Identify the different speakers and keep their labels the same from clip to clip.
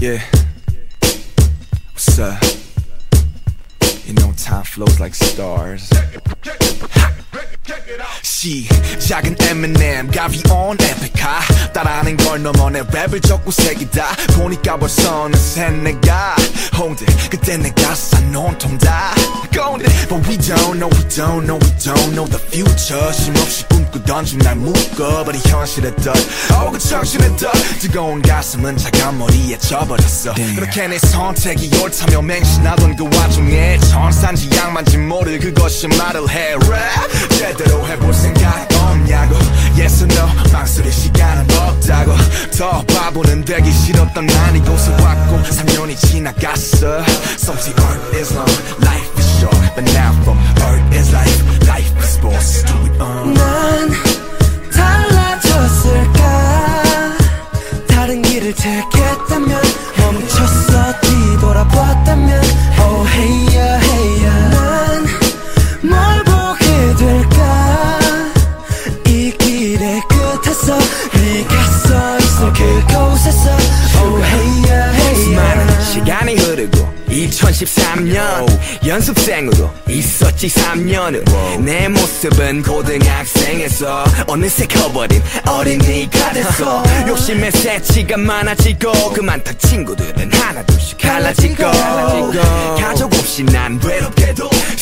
Speaker 1: Yeah. What's up? You know time flows like stars. 시작은 Eminem 가비 on 에픽하 따라하는 걸 넘어 내 랩을 적고 색이다. 보니까 벌써 어느새 내가 홍대 그때 내가 싼 온통 다. 건데 But we don't know we don't know we don't know the future. 쉼없이 꿈꾸던 중날 묶어버린 현실의 덫 Oh 그 정신의 덫 뜨거운 가슴은 차가운 머리에 져버렸어. 그렇게 내 선택이 옳다며 맹신하던 그 와중에 천산지 양만지 모를 그것이 말을 해. Rap 제대로 해볼 생각 없냐고. Yes or no 망설일 시간은 없다고. 더 바보는 되기 싫었던 난 이곳에 왔고 3년이 지나갔어. So the earth is long,
Speaker 2: 끝에서 네가 서 있을 그곳에서. Oh hey yeah hey yeah.
Speaker 3: 시간이 흐르고 2013년 연습생으로 있었지 3년을. 내 모습은 고등학생에서 어느새 커버린 어린이가 됐어. 욕심의 새치가 많아지고 그만 딱 친구들은 하나 둘씩 갈라지고 가족 없이 난 외롭게도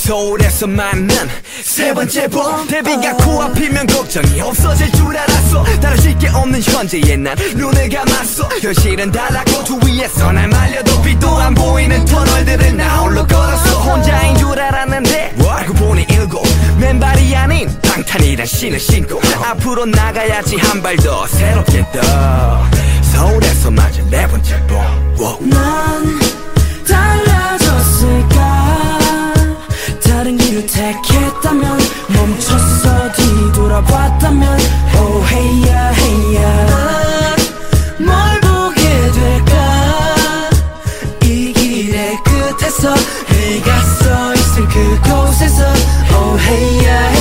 Speaker 3: 서울에서 만난 세 번째 봄. 데뷔가 코앞이면 걱정이 없어질 줄 알았어. 다루실 게 없는 현재의 난 눈을 감았어. 현실은 달랐고 주위에서 날 말려도 빛도 안 보이는 터널들을 나 홀로 걸었어. 혼자인 줄 알았는데 알고 보니 일곱 맨발이 아닌 방탄이란 신을 신고 앞으로 나가야지 한 발 더 새롭게 떠. 서울에서 맞은 네 번째 봄. wow.
Speaker 2: 뒤돌아봤다면 Oh hey yeah hey yeah 난뭘 보게 될까 이 길의 끝에서 네가 서 있을 그곳에서 Oh hey yeah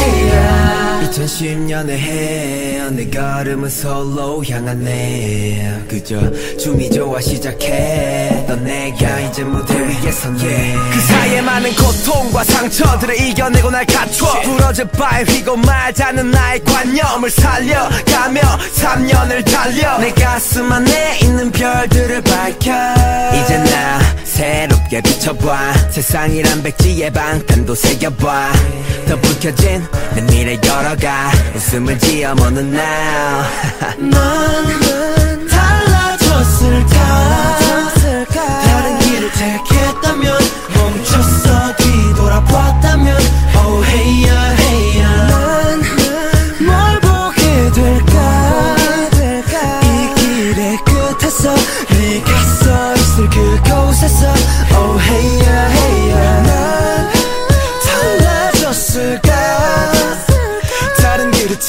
Speaker 4: 2010년의 해, 내 걸음은 솔로 향하네. 그저 춤이 좋아 시작해. 넌 내가 이제 무대 위에 섰네.
Speaker 3: 그 사이에 많은 고통과 상처들을 이겨내고 날 갖춰 부러져 바에 휘고 말자는 나의 관념을 살려가며 3년을 달려
Speaker 4: 내 가슴 안에 있는 별들을 밝혀.
Speaker 3: 이제 나 새롭게 비춰봐. 세상이란 백지에 방탄도 새겨봐. 더 불켜진 내 미래 열어가. 웃음을 지어 모는 now
Speaker 2: 난 달라졌을까? 다른 길을 택했다면 멈췄어. 뒤돌아봤다면 Oh hey yeah hey yeah. 난뭘 보게 될까? 이 길의 끝에서 네가 서 있을 그곳에서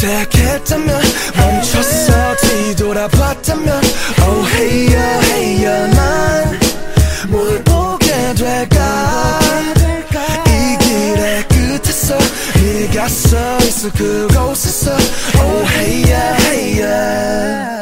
Speaker 2: 다른 길을 택했다면 멈췄어. 뒤돌아봤다면 Oh hey yeah hey yeah 난뭘 보게 될까? 이 길의 끝에서 네가 서 있을 그곳에서 Oh hey yeah hey yeah